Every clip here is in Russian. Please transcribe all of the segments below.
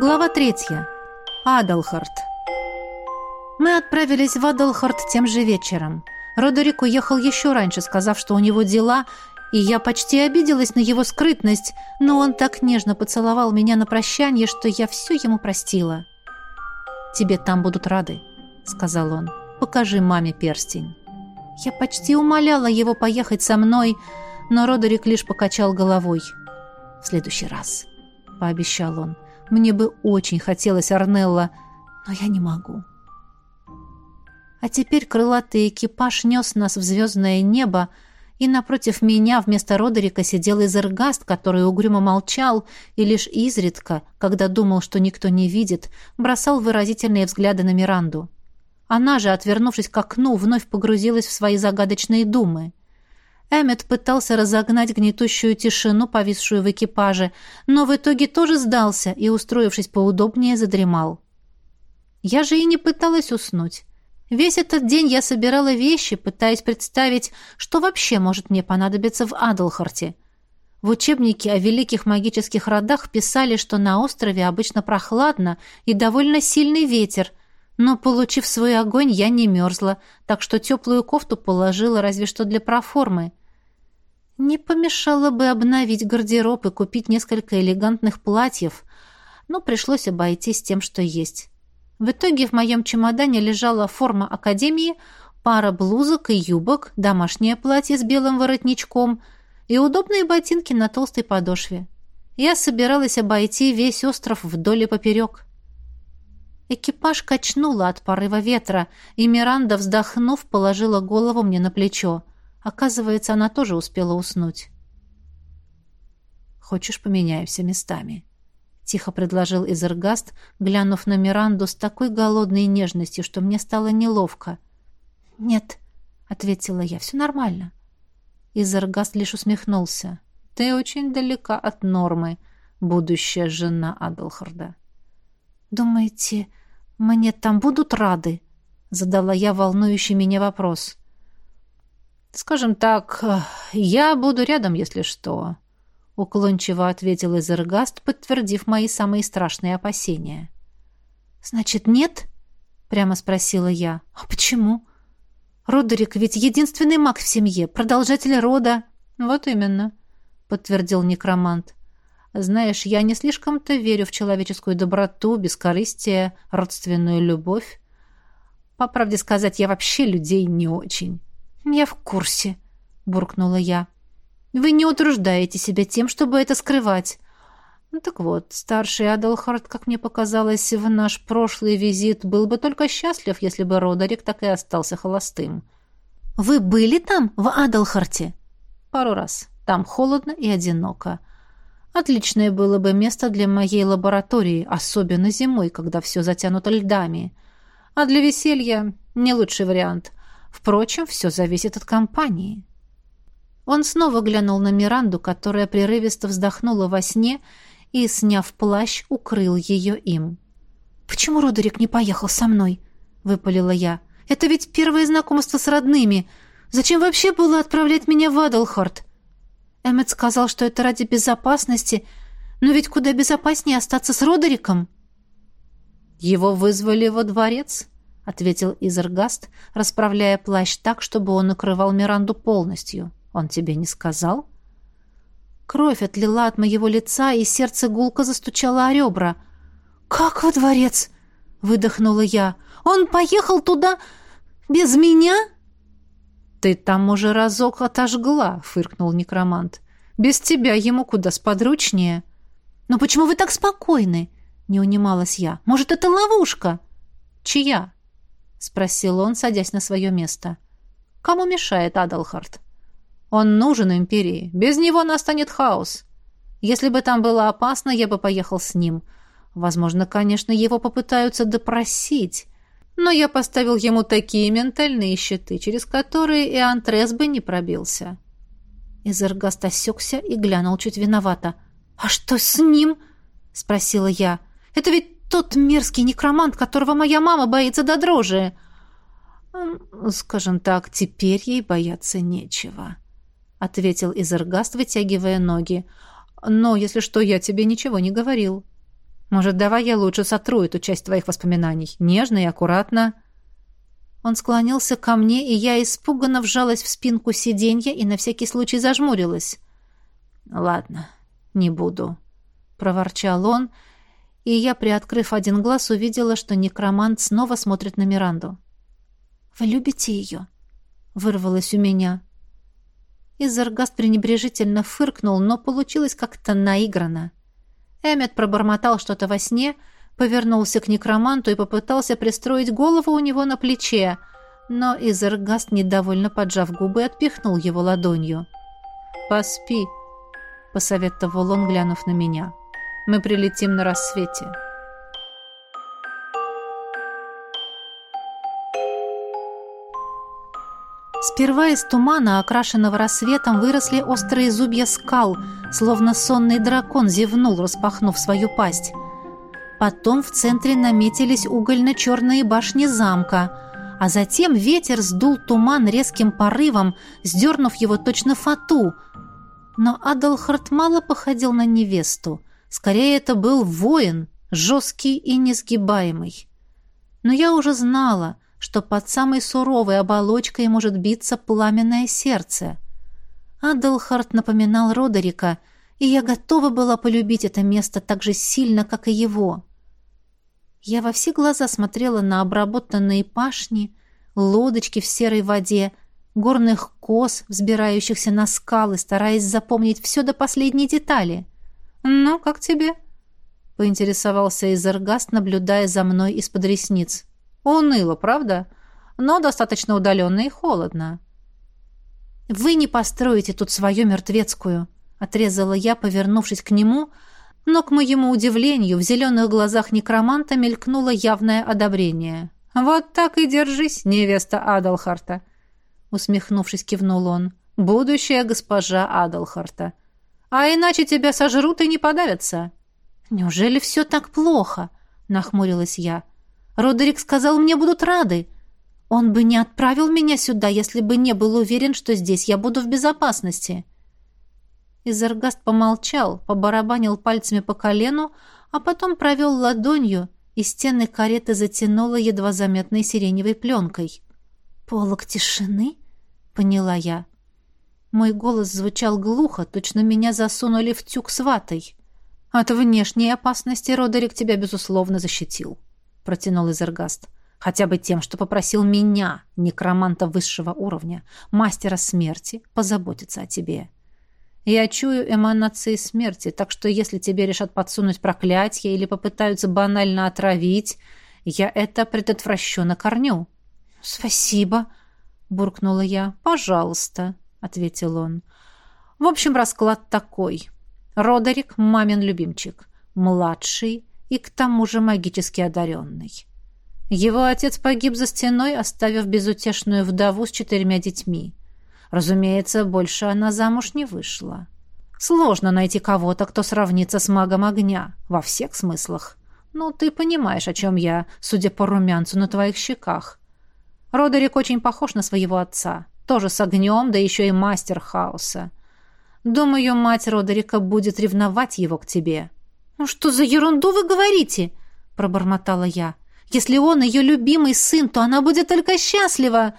Глава третья. Адалхард. Мы отправились в Адалхард тем же вечером. Родерик уехал еще раньше, сказав, что у него дела, и я почти обиделась на его скрытность, но он так нежно поцеловал меня на прощание, что я все ему простила. «Тебе там будут рады», — сказал он. «Покажи маме перстень». Я почти умоляла его поехать со мной, но Родерик лишь покачал головой. «В следующий раз», — пообещал он. Мне бы очень хотелось Арнелла, но я не могу. А теперь крылатый экипаж нес нас в звездное небо, и напротив меня вместо Родерика сидел Изергаст, который угрюмо молчал и лишь изредка, когда думал, что никто не видит, бросал выразительные взгляды на Миранду. Она же, отвернувшись к окну, вновь погрузилась в свои загадочные думы. Эммет пытался разогнать гнетущую тишину, повисшую в экипаже, но в итоге тоже сдался и, устроившись поудобнее, задремал. Я же и не пыталась уснуть. Весь этот день я собирала вещи, пытаясь представить, что вообще может мне понадобиться в Адлхарте. В учебнике о великих магических родах писали, что на острове обычно прохладно и довольно сильный ветер, но, получив свой огонь, я не мерзла, так что теплую кофту положила разве что для проформы. Не помешало бы обновить гардероб и купить несколько элегантных платьев, но пришлось обойтись тем, что есть. В итоге в моем чемодане лежала форма академии, пара блузок и юбок, домашнее платье с белым воротничком и удобные ботинки на толстой подошве. Я собиралась обойти весь остров вдоль и поперек. Экипаж качнуло от порыва ветра, и Миранда, вздохнув, положила голову мне на плечо. Оказывается, она тоже успела уснуть. «Хочешь, поменяемся местами?» — тихо предложил Изергаст, глянув на Миранду с такой голодной нежностью, что мне стало неловко. «Нет», — ответила я, — «все нормально». Изергаст лишь усмехнулся. «Ты очень далека от нормы, будущая жена Адлхарда». «Думаете, мне там будут рады?» — задала я волнующий меня вопрос. «Скажем так, я буду рядом, если что», — уклончиво ответил Изергаст, подтвердив мои самые страшные опасения. «Значит, нет?» — прямо спросила я. «А почему?» «Родерик ведь единственный маг в семье, продолжатель рода». «Вот именно», — подтвердил некромант. «Знаешь, я не слишком-то верю в человеческую доброту, бескорыстие, родственную любовь. По правде сказать, я вообще людей не очень». «Я в курсе», — буркнула я. «Вы не утруждаете себя тем, чтобы это скрывать». Ну так вот, старший Адалхард, как мне показалось, в наш прошлый визит был бы только счастлив, если бы Родерик так и остался холостым. «Вы были там, в Адалхарте?» «Пару раз. Там холодно и одиноко. Отличное было бы место для моей лаборатории, особенно зимой, когда все затянуто льдами. А для веселья не лучший вариант. Впрочем, все зависит от компании. Он снова глянул на Миранду, которая прерывисто вздохнула во сне и, сняв плащ, укрыл ее им. «Почему Родерик не поехал со мной?» — выпалила я. «Это ведь первое знакомство с родными. Зачем вообще было отправлять меня в Адалхард?» Эммет сказал, что это ради безопасности, но ведь куда безопаснее остаться с Родериком. «Его вызвали во дворец?» ответил Изергаст, расправляя плащ так, чтобы он накрывал Миранду полностью. Он тебе не сказал? Кровь отлила от моего лица, и сердце гулко застучало о ребра. «Как во дворец?» — выдохнула я. «Он поехал туда без меня?» «Ты там уже разок отожгла», — фыркнул некромант. «Без тебя ему куда сподручнее». «Но почему вы так спокойны?» — не унималась я. «Может, это ловушка?» «Чья?» — спросил он, садясь на свое место. «Кому мешает Адалхард?» «Он нужен империи. Без него настанет хаос. Если бы там было опасно, я бы поехал с ним. Возможно, конечно, его попытаются допросить, но я поставил ему такие ментальные щиты, через которые и Антрес бы не пробился». Изергаст осекся и глянул чуть виновато. «А что с ним?» — спросила я. «Это ведь тот мерзкий некромант, которого моя мама боится до дрожи. Скажем так, теперь ей бояться нечего, ответил Изергаст, вытягивая ноги. Но, если что, я тебе ничего не говорил. Может, давай я лучше сотру эту часть твоих воспоминаний. Нежно и аккуратно». Он склонился ко мне, и я испуганно вжалась в спинку сиденья и на всякий случай зажмурилась. «Ладно, не буду», — проворчал он, и я, приоткрыв один глаз, увидела, что некромант снова смотрит на Миранду. «Вы любите ее?» — вырвалось у меня. Изаргаст пренебрежительно фыркнул, но получилось как-то наигранно. Эммет пробормотал что-то во сне — повернулся к некроманту и попытался пристроить голову у него на плече, но Изергаст, недовольно поджав губы, отпихнул его ладонью. «Поспи», — посоветовал он, глянув на меня. «Мы прилетим на рассвете». Сперва из тумана, окрашенного рассветом, выросли острые зубья скал, словно сонный дракон зевнул, распахнув свою пасть. Потом в центре наметились угольно-черные башни замка, а затем ветер сдул туман резким порывом, сдернув его точно фату. Но Адалхард мало походил на невесту. Скорее, это был воин, жесткий и несгибаемый. Но я уже знала, что под самой суровой оболочкой может биться пламенное сердце. Адалхард напоминал Родерика, и я готова была полюбить это место так же сильно, как и его. Я во все глаза смотрела на обработанные пашни, лодочки в серой воде, горных коз, взбирающихся на скалы, стараясь запомнить все до последней детали. «Ну, как тебе?» — поинтересовался Изергаст, наблюдая за мной из-под ресниц. «Уныло, правда? Но достаточно удаленно и холодно». «Вы не построите тут свою мертвецкую», — отрезала я, повернувшись к нему — но, к моему удивлению, в зеленых глазах некроманта мелькнуло явное одобрение. «Вот так и держись, невеста Адалхарта!» Усмехнувшись, кивнул он. «Будущая госпожа Адалхарта. А иначе тебя сожрут и не подавятся». «Неужели все так плохо?» — нахмурилась я. «Родерик сказал, мне будут рады. Он бы не отправил меня сюда, если бы не был уверен, что здесь я буду в безопасности». Изергаст помолчал, побарабанил пальцами по колену, а потом провел ладонью, и стены кареты затянуло едва заметной сиреневой пленкой. «Полок тишины?» — поняла я. Мой голос звучал глухо, точно меня засунули в тюк с ватой. «От внешней опасности Родерик тебя, безусловно, защитил», — протянул Изергаст. «Хотя бы тем, что попросил меня, некроманта высшего уровня, мастера смерти, позаботиться о тебе». Я чую эманации смерти, так что если тебе решат подсунуть проклятие или попытаются банально отравить, я это предотвращу на корню». «Спасибо», — буркнула я. «Пожалуйста», — ответил он. «В общем, расклад такой. Родерик — мамин любимчик, младший и к тому же магически одаренный. Его отец погиб за стеной, оставив безутешную вдову с четырьмя детьми. Разумеется, больше она замуж не вышла. Сложно найти кого-то, кто сравнится с магом огня, во всех смыслах. Ну, ты понимаешь, о чем я, судя по румянцу на твоих щеках. Родерик очень похож на своего отца. Тоже с огнем, да еще и мастер хаоса. Думаю, мать Родерика будет ревновать его к тебе». «Ну что за ерунду вы говорите?» — пробормотала я. «Если он ее любимый сын, то она будет только счастлива!»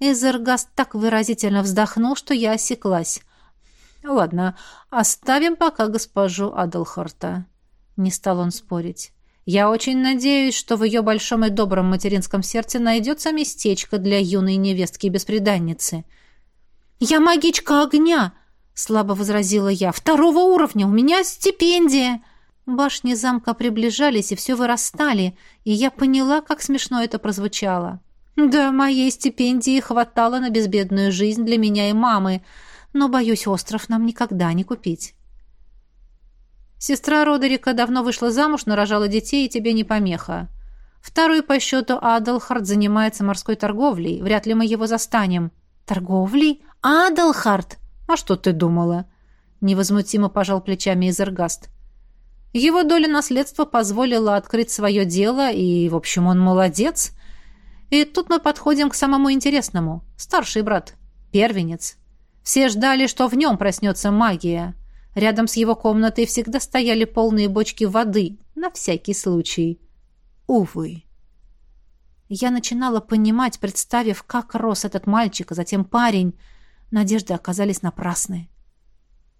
Эзергаст так выразительно вздохнул, что я осеклась. «Ладно, оставим пока госпожу Адлхорта». Не стал он спорить. «Я очень надеюсь, что в ее большом и добром материнском сердце найдется местечко для юной невестки-беспреданницы». «Я магичка огня!» — слабо возразила я. «Второго уровня! У меня стипендия!» Башни замка приближались и все вырастали, и я поняла, как смешно это прозвучало. Да, моей стипендии хватало на безбедную жизнь для меня и мамы, но, боюсь, остров нам никогда не купить. Сестра Родерика давно вышла замуж, нарожала детей, и тебе не помеха. Второй по счету Адалхард занимается морской торговлей. Вряд ли мы его застанем. Торговлей? Адалхард? А что ты думала? Невозмутимо пожал плечами Изергаст. Его доля наследства позволила открыть свое дело, и, в общем, он молодец. И тут мы подходим к самому интересному. Старший брат. Первенец. Все ждали, что в нем проснется магия. Рядом с его комнатой всегда стояли полные бочки воды, на всякий случай. Увы. Я начинала понимать, представив, как рос этот мальчик, а затем парень. Надежды оказались напрасны.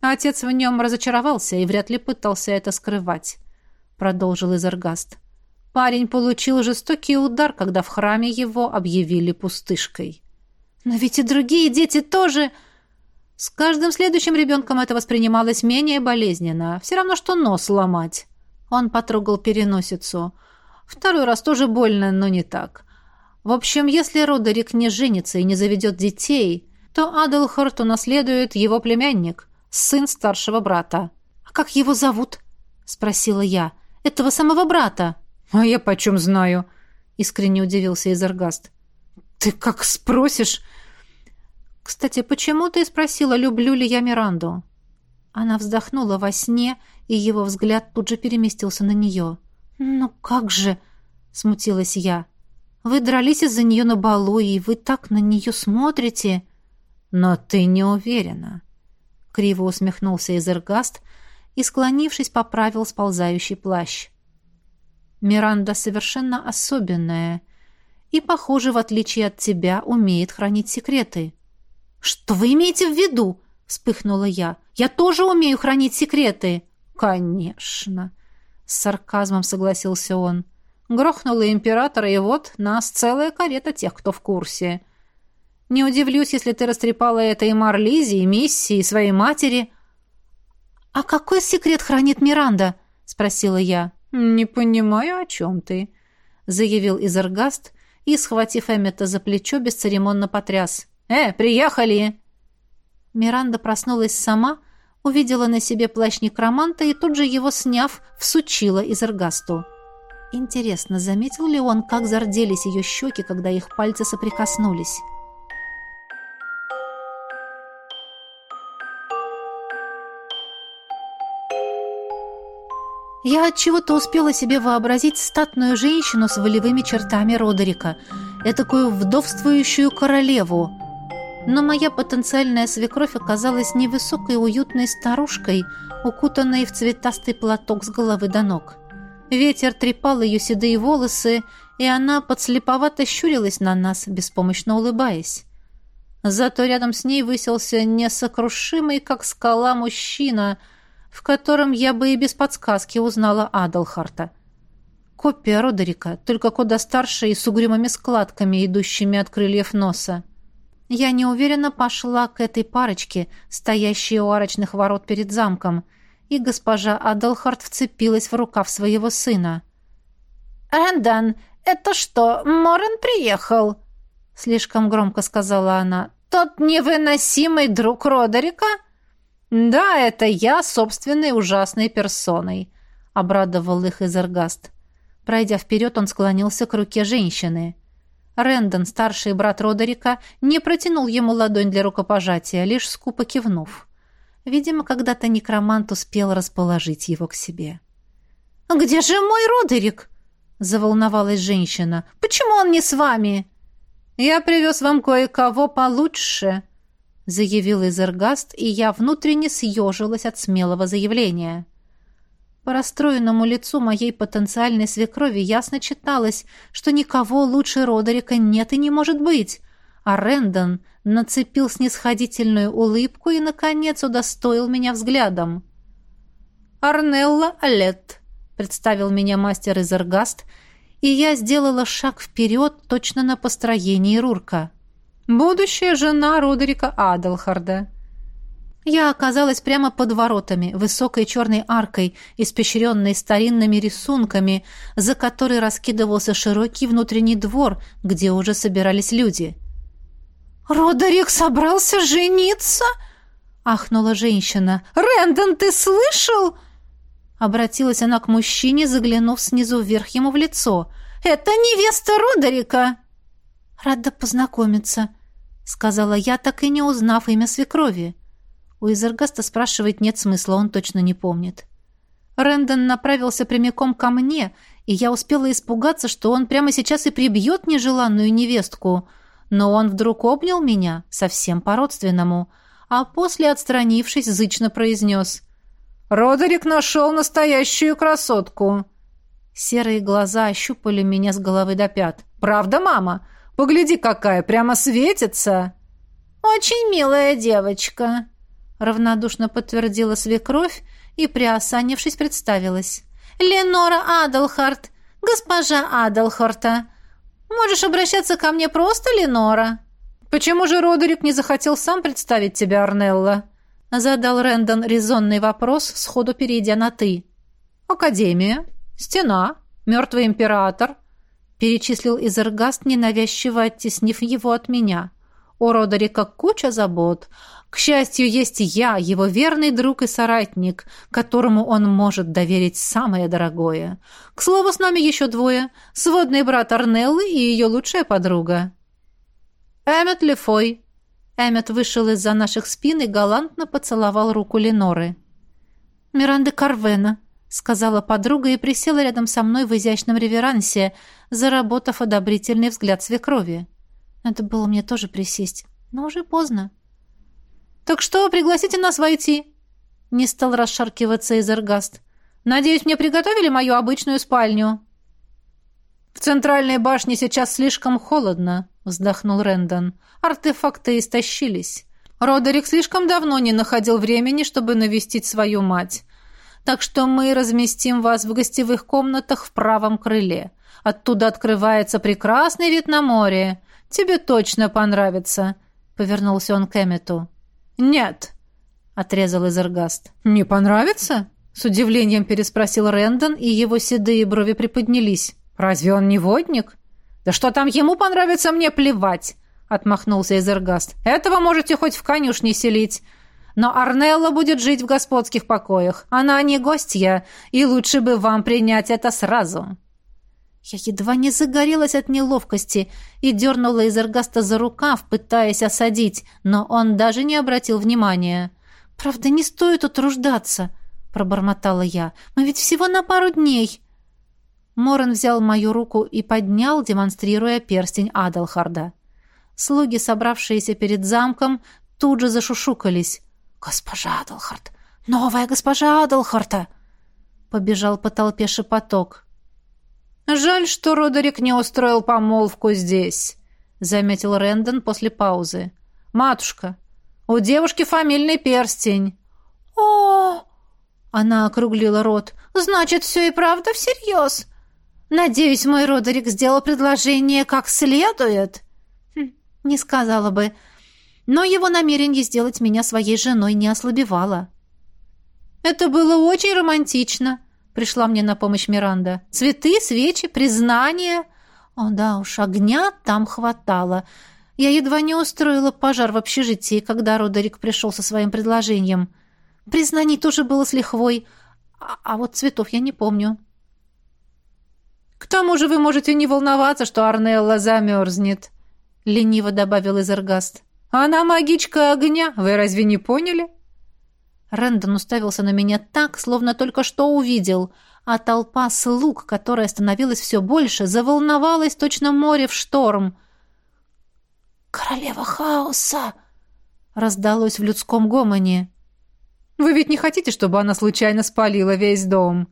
Отец в нем разочаровался и вряд ли пытался это скрывать, продолжил Изергаст. Парень получил жестокий удар, когда в храме его объявили пустышкой. Но ведь и другие дети тоже... С каждым следующим ребенком это воспринималось менее болезненно. Все равно, что нос ломать. Он потрогал переносицу. Второй раз тоже больно, но не так. В общем, если Родерик не женится и не заведет детей, то Аделхарт унаследует его племянник, сын старшего брата. «А как его зовут?» — спросила я. «Этого самого брата». «А я почем знаю?» — искренне удивился Изергаст. «Ты как спросишь?» «Кстати, почему ты спросила, люблю ли я Миранду?» Она вздохнула во сне, и его взгляд тут же переместился на нее. «Ну как же?» — смутилась я. «Вы дрались из-за нее на балу, и вы так на нее смотрите». «Но ты не уверена». Криво усмехнулся Изергаст и, склонившись, поправил сползающий плащ. «Миранда совершенно особенная и, похоже, в отличие от тебя, умеет хранить секреты». «Что вы имеете в виду?» — вспыхнула я. «Я тоже умею хранить секреты». «Конечно», — с сарказмом согласился он. «Грохнула императора, и вот нас целая карета тех, кто в курсе. Не удивлюсь, если ты растрепала это и Марлизе, и Мисси, и своей матери». «А какой секрет хранит Миранда?» — спросила я. «Не понимаю, о чем ты», — заявил Изергаст и, схватив Эммета за плечо, бесцеремонно потряс. «Э, приехали!» Миранда проснулась сама, увидела на себе плащ некроманта и тут же его, сняв, всучила Изергасту. Интересно, заметил ли он, как зарделись ее щеки, когда их пальцы соприкоснулись? Я от чего-то успела себе вообразить статную женщину с волевыми чертами Родерика, этакую вдовствующую королеву, но моя потенциальная свекровь оказалась невысокой уютной старушкой, укутанной в цветастый платок с головы до ног. Ветер трепал ее седые волосы, и она подслеповато щурилась на нас, беспомощно улыбаясь. Зато рядом с ней высился несокрушимый, как скала, мужчина, в котором я бы и без подсказки узнала Адалхарта. Копия Родерика, только куда старше и с угрюмыми складками, идущими от крыльев носа. Я неуверенно пошла к этой парочке, стоящей у арочных ворот перед замком, и госпожа Адалхарт вцепилась в рукав своего сына. «Эндан, это что, Морен приехал?» Слишком громко сказала она. «Тот невыносимый друг Родерика?» «Да, это я собственной ужасной персоной», — обрадовал их Изергаст. Пройдя вперед, он склонился к руке женщины. Рэндон, старший брат Родерика, не протянул ему ладонь для рукопожатия, лишь скупо кивнув. Видимо, когда-то некромант успел расположить его к себе. «Где же мой Родерик?» — заволновалась женщина. «Почему он не с вами?» «Я привез вам кое-кого получше», — заявил Изергаст, и я внутренне съежилась от смелого заявления. По расстроенному лицу моей потенциальной свекрови ясно читалось, что никого лучше Родерика нет и не может быть, а Рэндон нацепил снисходительную улыбку и, наконец, удостоил меня взглядом. «Арнелла Алет», — представил меня мастер Изергаст, и я сделала шаг вперед точно на построении Рурка. «Будущая жена Родерика Адлхарда». Я оказалась прямо под воротами, высокой черной аркой, испещренной старинными рисунками, за которой раскидывался широкий внутренний двор, где уже собирались люди. «Родерик собрался жениться?» — ахнула женщина. «Рэндон, ты слышал?» Обратилась она к мужчине, заглянув снизу вверх ему в лицо. «Это невеста Родерика!» «Рада познакомиться», — сказала я, так и не узнав имя свекрови. У Изергаста спрашивать нет смысла, он точно не помнит. Рэндон направился прямиком ко мне, и я успела испугаться, что он прямо сейчас и прибьет нежеланную невестку. Но он вдруг обнял меня, совсем по-родственному, а после, отстранившись, зычно произнес Родерик нашел настоящую красотку!» Серые глаза ощупали меня с головы до пят. «Правда, мама? Погляди, какая, прямо светится!» «Очень милая девочка», — равнодушно подтвердила свекровь и, приосанившись, представилась. «Ленора Адлхарт, госпожа Адлхарта. Можешь обращаться ко мне просто, Ленора». «Почему же Родерик не захотел сам представить тебя, Арнелла?» Задал Рэндон резонный вопрос, сходу перейдя на «ты». «Академия, стена, мертвый император», перечислил Изергаст, ненавязчиво оттеснив его от меня. «У Родерика куча забот. К счастью, есть я, его верный друг и соратник, которому он может доверить самое дорогое. К слову, с нами еще двое. Сводный брат Арнеллы и ее лучшая подруга». «Эммет Лефой». Эммет вышел из-за наших спин и галантно поцеловал руку Леноры. «Миранда Карвена», — сказала подруга и присела рядом со мной в изящном реверансе, заработав одобрительный взгляд свекрови. Надо было мне тоже присесть, но уже поздно. «Так что, пригласите нас войти?» Не стал расшаркиваться Изергаст. «Надеюсь, мне приготовили мою обычную спальню?» «В центральной башне сейчас слишком холодно», — вздохнул Рэндон. «Артефакты истощились. Родерик слишком давно не находил времени, чтобы навестить свою мать. Так что мы разместим вас в гостевых комнатах в правом крыле. Оттуда открывается прекрасный вид на море. Тебе точно понравится», — повернулся он к Эммету. «Нет», — отрезал Изергаст. «Не понравится?» — с удивлением переспросил Рэндон, и его седые брови приподнялись. «Разве он не водник?» «Да что там ему понравится, мне плевать!» — отмахнулся Эзергаст. «Этого можете хоть в конюшне селить. Но Арнелла будет жить в господских покоях. Она не гостья, и лучше бы вам принять это сразу». Я едва не загорелась от неловкости и дернула Эзергаста за рукав, пытаясь осадить, но он даже не обратил внимания. «Правда, не стоит утруждаться», — пробормотала я. «Мы ведь всего на пару дней». Моран взял мою руку и поднял, демонстрируя перстень Адалхарда. Слуги, собравшиеся перед замком, тут же зашушукались. «Госпожа Адалхард! Новая госпожа Адалхарта!» Побежал по толпе шепоток. «Жаль, что Родерик не устроил помолвку здесь», — заметил Рэндон после паузы. «Матушка, у девушки фамильный перстень». «О!» — она округлила рот. «Значит, все и правда всерьез?» Надеюсь, мой Родерик сделал предложение как следует. Хм, не сказала бы. Но его намерение сделать меня своей женой не ослабевало. Это было очень романтично, пришла мне на помощь Миранда. Цветы, свечи, признание. О, да уж, огня там хватало. Я едва не устроила пожар в общежитии, когда Родерик пришел со своим предложением. Признаний тоже было с лихвой, а, а вот цветов я не помню. «К тому же вы можете не волноваться, что Арнелла замерзнет», — лениво добавил Изергаст. «Она магичка огня, вы разве не поняли?» Рэндон уставился на меня так, словно только что увидел, а толпа слуг, которая становилась все больше, заволновалась точно море в шторм. «Королева хаоса!» — раздалось в людском гомоне. «Вы ведь не хотите, чтобы она случайно спалила весь дом?»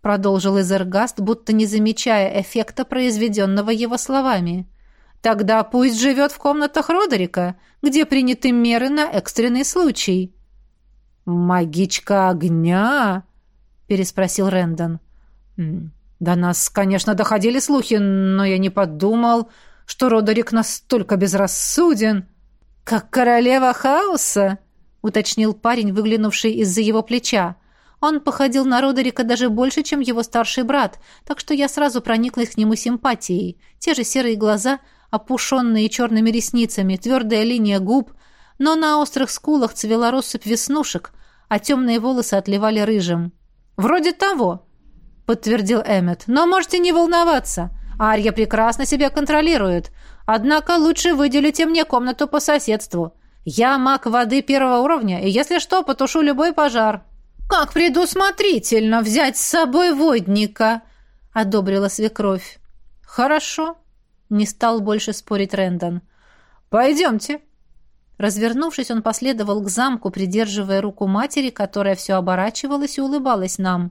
продолжил Изергаст, будто не замечая эффекта, произведенного его словами. «Тогда пусть живет в комнатах Родерика, где приняты меры на экстренный случай». «Магичка огня?» — переспросил Рэндон. «До нас, конечно, доходили слухи, но я не подумал, что Родерик настолько безрассуден». «Как королева хаоса?» — уточнил парень, выглянувший из-за его плеча. Он походил на Родерика даже больше, чем его старший брат, так что я сразу прониклась к нему симпатией. Те же серые глаза, опушенные черными ресницами, твердая линия губ, но на острых скулах цвела россыпь веснушек, а темные волосы отливали рыжим. «Вроде того», — подтвердил Эммет. «Но можете не волноваться. Арья прекрасно себя контролирует. Однако лучше выделите мне комнату по соседству. Я маг воды первого уровня, и если что, потушу любой пожар». «Как предусмотрительно взять с собой водника!» — одобрила свекровь. «Хорошо», — не стал больше спорить Рэндон. «Пойдемте». Развернувшись, он последовал к замку, придерживая руку матери, которая все оборачивалась и улыбалась нам.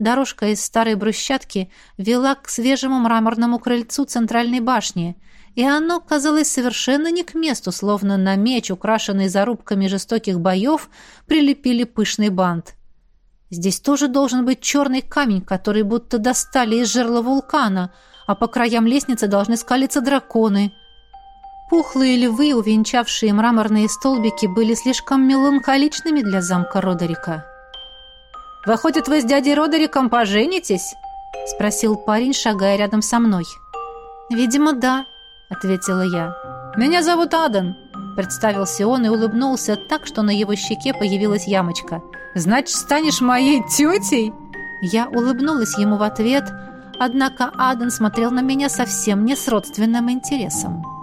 Дорожка из старой брусчатки вела к свежему мраморному крыльцу центральной башни, и оно казалось совершенно не к месту, словно на меч, украшенный зарубками жестоких боев, прилепили пышный бант. Здесь тоже должен быть черный камень, который будто достали из жерла вулкана, а по краям лестницы должны скалиться драконы — Пухлые львы, увенчавшие мраморные столбики, были слишком меланхоличными для замка Родерика. «Выходит, вы с дядей Родериком поженитесь?» — спросил парень, шагая рядом со мной. «Видимо, да», — ответила я. «Меня зовут Адан», — представился он и улыбнулся так, что на его щеке появилась ямочка. «Значит, станешь моей тетей?» Я улыбнулась ему в ответ, однако Адан смотрел на меня совсем не с родственным интересом.